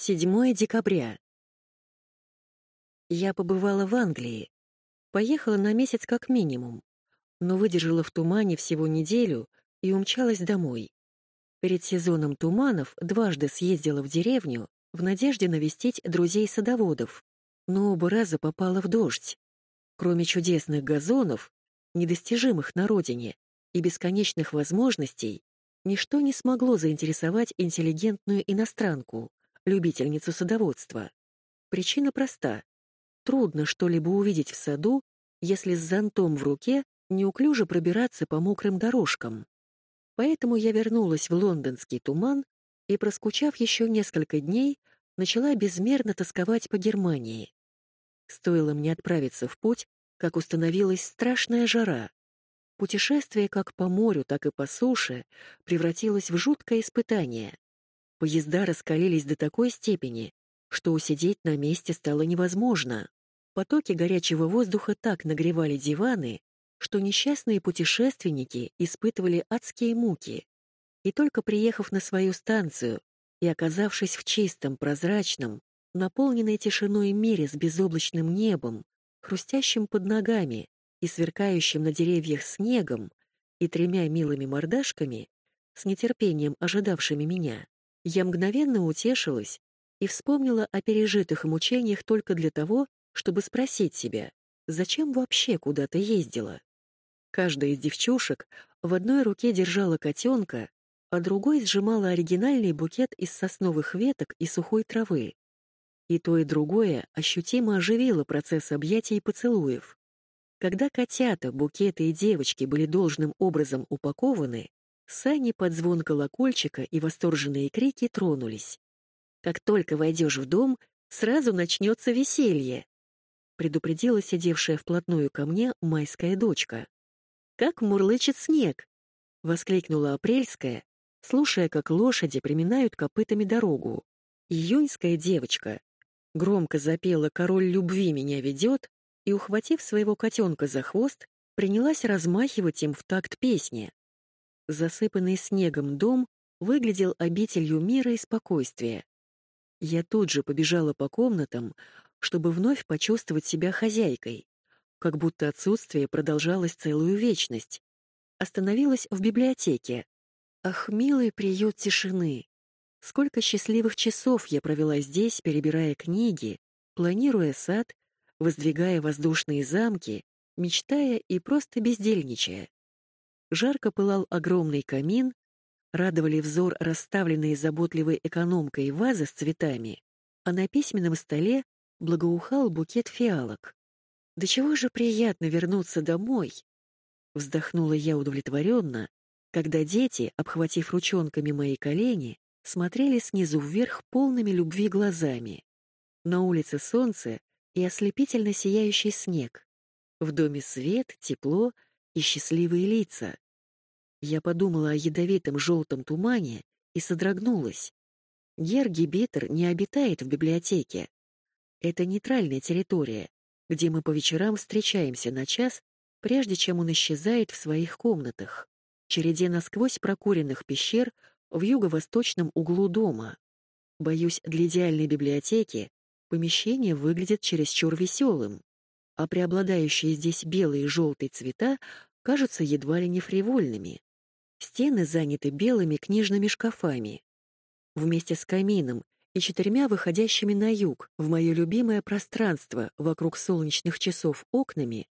7 декабря. Я побывала в Англии. Поехала на месяц как минимум, но выдержала в тумане всего неделю и умчалась домой. Перед сезоном туманов дважды съездила в деревню в надежде навестить друзей-садоводов, но оба раза попала в дождь. Кроме чудесных газонов, недостижимых на родине, и бесконечных возможностей, ничто не смогло заинтересовать интеллигентную иностранку любительницу садоводства. Причина проста. Трудно что-либо увидеть в саду, если с зонтом в руке неуклюже пробираться по мокрым дорожкам. Поэтому я вернулась в лондонский туман и, проскучав еще несколько дней, начала безмерно тосковать по Германии. Стоило мне отправиться в путь, как установилась страшная жара. Путешествие как по морю, так и по суше превратилось в жуткое испытание. Поезда раскалились до такой степени, что усидеть на месте стало невозможно. Потоки горячего воздуха так нагревали диваны, что несчастные путешественники испытывали адские муки. И только приехав на свою станцию и оказавшись в чистом, прозрачном, наполненной тишиной мире с безоблачным небом, хрустящим под ногами и сверкающим на деревьях снегом и тремя милыми мордашками, с нетерпением ожидавшими меня, я мгновенно утешилась и вспомнила о пережитых мучениях только для того, чтобы спросить себя, зачем вообще куда-то ездила. Каждая из девчушек в одной руке держала котенка, а другой сжимала оригинальный букет из сосновых веток и сухой травы. И то, и другое ощутимо оживило процесс объятий и поцелуев. Когда котята, букеты и девочки были должным образом упакованы, Сани под звон колокольчика и восторженные крики тронулись. «Как только войдешь в дом, сразу начнется веселье», предупредила сидевшая вплотную ко мне майская дочка. «Как мурлычет снег!» — воскликнула Апрельская, слушая, как лошади приминают копытами дорогу. Июньская девочка громко запела «Король любви меня ведет» и, ухватив своего котенка за хвост, принялась размахивать им в такт песни. Засыпанный снегом дом выглядел обителью мира и спокойствия. Я тут же побежала по комнатам, чтобы вновь почувствовать себя хозяйкой, как будто отсутствие продолжалось целую вечность. Остановилась в библиотеке. Ах, милый приют тишины! Сколько счастливых часов я провела здесь, перебирая книги, планируя сад, воздвигая воздушные замки, мечтая и просто бездельничая. Жарко пылал огромный камин, радовали взор расставленные заботливой экономкой вазы с цветами, а на письменном столе благоухал букет фиалок. «Да чего же приятно вернуться домой!» Вздохнула я удовлетворенно, когда дети, обхватив ручонками мои колени, смотрели снизу вверх полными любви глазами. На улице солнце и ослепительно сияющий снег. В доме свет, тепло — и счастливые лица. Я подумала о ядовитом желтом тумане и содрогнулась. Герги Беттер не обитает в библиотеке. Это нейтральная территория, где мы по вечерам встречаемся на час, прежде чем он исчезает в своих комнатах, череде насквозь прокуренных пещер в юго-восточном углу дома. Боюсь, для идеальной библиотеки помещение выглядит чересчур веселым а преобладающие здесь белые и желтые цвета кажутся едва ли не фривольными. Стены заняты белыми книжными шкафами. Вместе с камином и четырьмя выходящими на юг в мое любимое пространство вокруг солнечных часов окнами,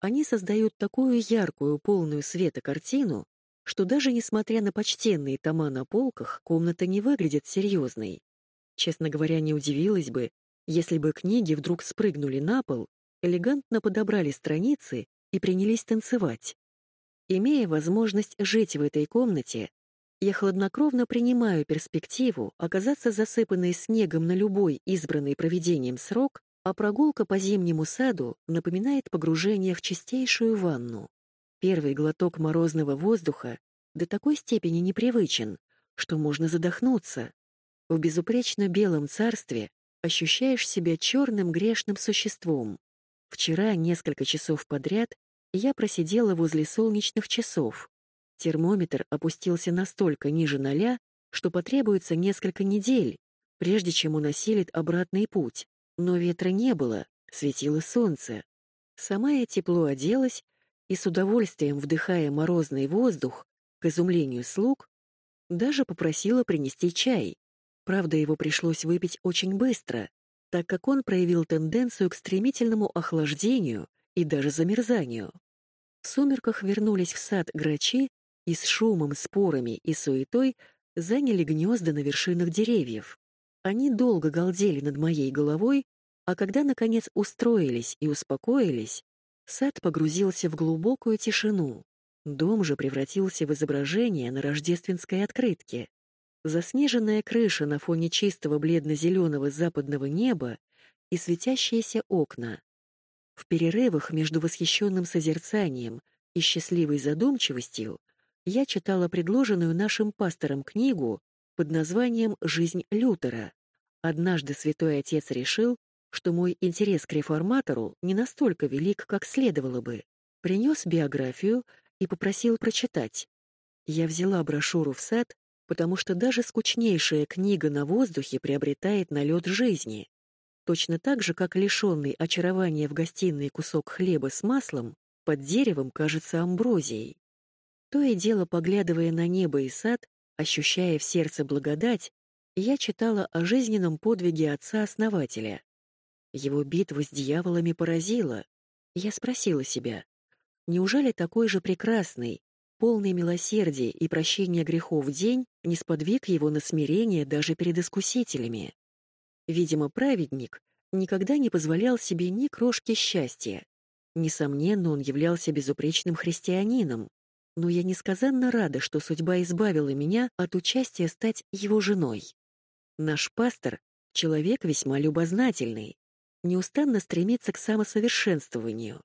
они создают такую яркую, полную света картину, что даже несмотря на почтенные тома на полках, комната не выглядит серьезной. Честно говоря, не удивилась бы, если бы книги вдруг спрыгнули на пол элегантно подобрали страницы и принялись танцевать. Имея возможность жить в этой комнате, я хладнокровно принимаю перспективу оказаться засыпанной снегом на любой избранный проведением срок, а прогулка по зимнему саду напоминает погружение в чистейшую ванну. Первый глоток морозного воздуха до такой степени непривычен, что можно задохнуться. В безупречно белом царстве ощущаешь себя черным грешным существом. Вчера несколько часов подряд я просидела возле солнечных часов. Термометр опустился настолько ниже ноля, что потребуется несколько недель, прежде чем он осилит обратный путь. Но ветра не было, светило солнце. Сама я тепло оделась и с удовольствием вдыхая морозный воздух, к изумлению слуг, даже попросила принести чай. Правда, его пришлось выпить очень быстро, так как он проявил тенденцию к стремительному охлаждению и даже замерзанию. В сумерках вернулись в сад грачи и с шумом, спорами и суетой заняли гнезда на вершинах деревьев. Они долго галдели над моей головой, а когда, наконец, устроились и успокоились, сад погрузился в глубокую тишину. Дом же превратился в изображение на рождественской открытке. Заснеженная крыша на фоне чистого бледно-зеленого западного неба и светящиеся окна. В перерывах между восхищенным созерцанием и счастливой задумчивостью я читала предложенную нашим пастором книгу под названием «Жизнь Лютера». Однажды святой отец решил, что мой интерес к реформатору не настолько велик, как следовало бы. Принес биографию и попросил прочитать. Я взяла брошюру в сад, потому что даже скучнейшая книга на воздухе приобретает налет жизни. Точно так же, как лишенный очарования в гостиной кусок хлеба с маслом под деревом кажется амброзией. То и дело, поглядывая на небо и сад, ощущая в сердце благодать, я читала о жизненном подвиге отца-основателя. Его битва с дьяволами поразила. Я спросила себя, неужели такой же прекрасный, полный милосердия и прощения грехов день не сподвиг его на смирение даже перед искусителями? Видимо, праведник никогда не позволял себе ни крошки счастья. Несомненно, он являлся безупречным христианином, но я несказанно рада, что судьба избавила меня от участия стать его женой. Наш пастор — человек весьма любознательный, неустанно стремится к самосовершенствованию.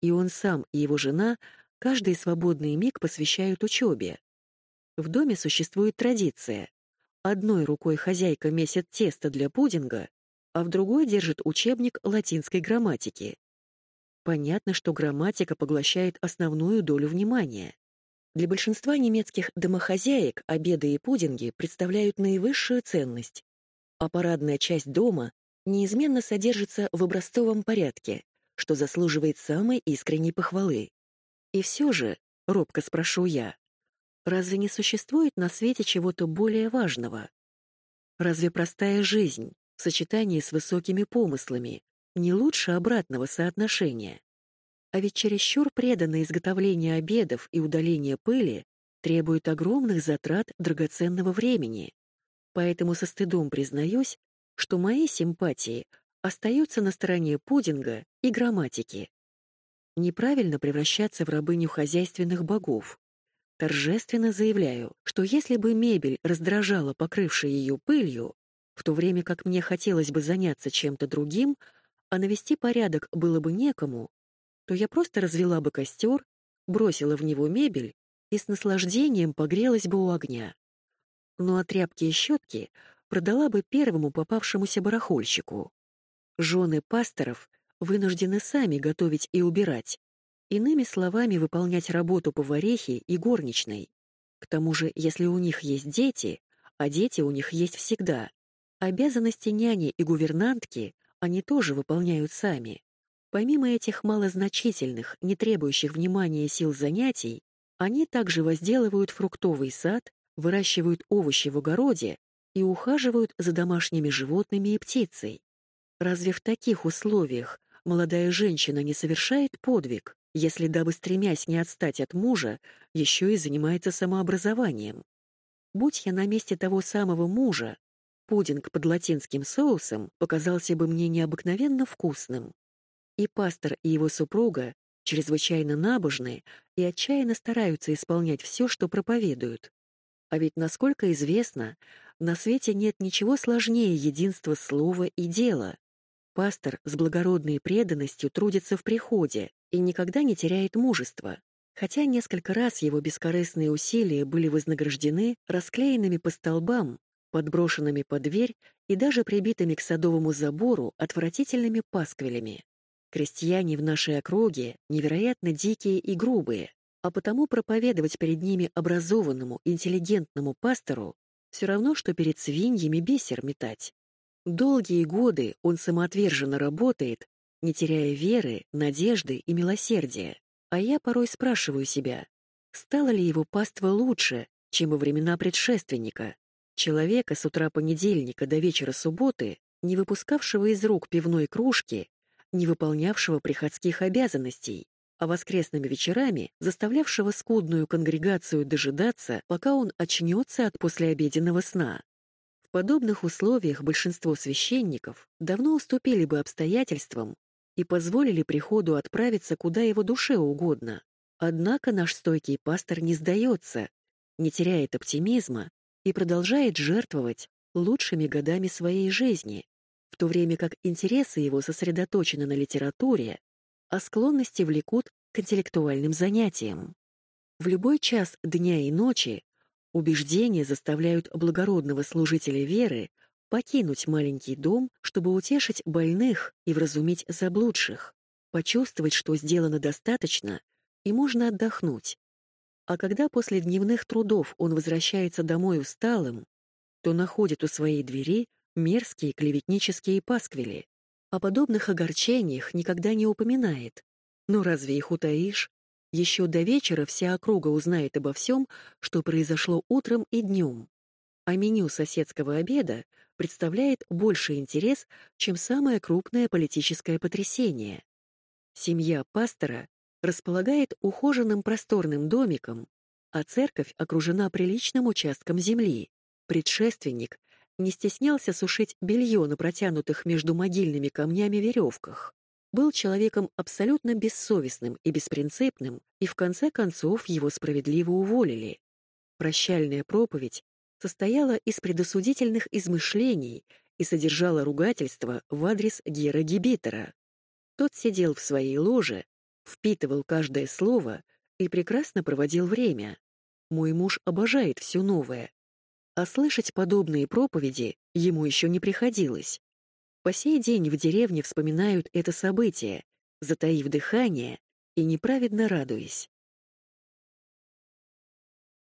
И он сам, и его жена каждый свободный миг посвящают учебе. В доме существует традиция. Одной рукой хозяйка месит тесто для пудинга, а в другой держит учебник латинской грамматики. Понятно, что грамматика поглощает основную долю внимания. Для большинства немецких домохозяек обеды и пудинги представляют наивысшую ценность, а парадная часть дома неизменно содержится в образцовом порядке, что заслуживает самой искренней похвалы. И все же, робко спрошу я, разве не существует на свете чего-то более важного? Разве простая жизнь в сочетании с высокими помыслами не лучше обратного соотношения? А ведь чересчур преданное изготовление обедов и удаление пыли требует огромных затрат драгоценного времени. Поэтому со стыдом признаюсь, что мои симпатии остаются на стороне пудинга и грамматики. Неправильно превращаться в рабыню хозяйственных богов. Торжественно заявляю, что если бы мебель раздражала покрывшей ее пылью, в то время как мне хотелось бы заняться чем-то другим, а навести порядок было бы некому, то я просто развела бы костер, бросила в него мебель и с наслаждением погрелась бы у огня. Ну а тряпки и щетки продала бы первому попавшемуся барахольщику. Жены пасторов вынуждены сами готовить и убирать, иными словами, выполнять работу поварихи и горничной. К тому же, если у них есть дети, а дети у них есть всегда, обязанности няни и гувернантки они тоже выполняют сами. Помимо этих малозначительных, не требующих внимания сил занятий, они также возделывают фруктовый сад, выращивают овощи в огороде и ухаживают за домашними животными и птицей. Разве в таких условиях молодая женщина не совершает подвиг, если, дабы стремясь не отстать от мужа, еще и занимается самообразованием? Будь я на месте того самого мужа, пудинг под латинским соусом показался бы мне необыкновенно вкусным. И пастор, и его супруга чрезвычайно набожны и отчаянно стараются исполнять все, что проповедуют. А ведь, насколько известно, на свете нет ничего сложнее единства слова и дела. Пастор с благородной преданностью трудится в приходе и никогда не теряет мужества, хотя несколько раз его бескорыстные усилия были вознаграждены расклеенными по столбам, подброшенными под дверь и даже прибитыми к садовому забору отвратительными пасквилями. Крестьяне в нашей округе невероятно дикие и грубые, а потому проповедовать перед ними образованному, интеллигентному пастору Все равно, что перед свиньями бисер метать. Долгие годы он самоотверженно работает, не теряя веры, надежды и милосердия. А я порой спрашиваю себя, стало ли его паства лучше, чем во времена предшественника, человека с утра понедельника до вечера субботы, не выпускавшего из рук пивной кружки, не выполнявшего приходских обязанностей, а воскресными вечерами заставлявшего скудную конгрегацию дожидаться, пока он очнется от послеобеденного сна. В подобных условиях большинство священников давно уступили бы обстоятельствам и позволили приходу отправиться куда его душе угодно. Однако наш стойкий пастор не сдается, не теряет оптимизма и продолжает жертвовать лучшими годами своей жизни, в то время как интересы его сосредоточены на литературе, а склонности влекут к интеллектуальным занятиям. В любой час дня и ночи убеждения заставляют благородного служителя веры покинуть маленький дом, чтобы утешить больных и вразумить заблудших, почувствовать, что сделано достаточно, и можно отдохнуть. А когда после дневных трудов он возвращается домой усталым, то находит у своей двери мерзкие клеветнические пасквили. О подобных огорчениях никогда не упоминает. Но разве их утаишь? Еще до вечера вся округа узнает обо всем, что произошло утром и днем. А меню соседского обеда представляет больший интерес, чем самое крупное политическое потрясение. Семья пастора располагает ухоженным просторным домиком, а церковь окружена приличным участком земли. Предшественник не стеснялся сушить белье на протянутых между могильными камнями веревках. Был человеком абсолютно бессовестным и беспринципным, и в конце концов его справедливо уволили. Прощальная проповедь состояла из предосудительных измышлений и содержала ругательство в адрес Гера Гибитера. Тот сидел в своей ложе, впитывал каждое слово и прекрасно проводил время. Мой муж обожает все новое. А слышать подобные проповеди ему еще не приходилось. По сей день в деревне вспоминают это событие, затаив дыхание и неправедно радуясь.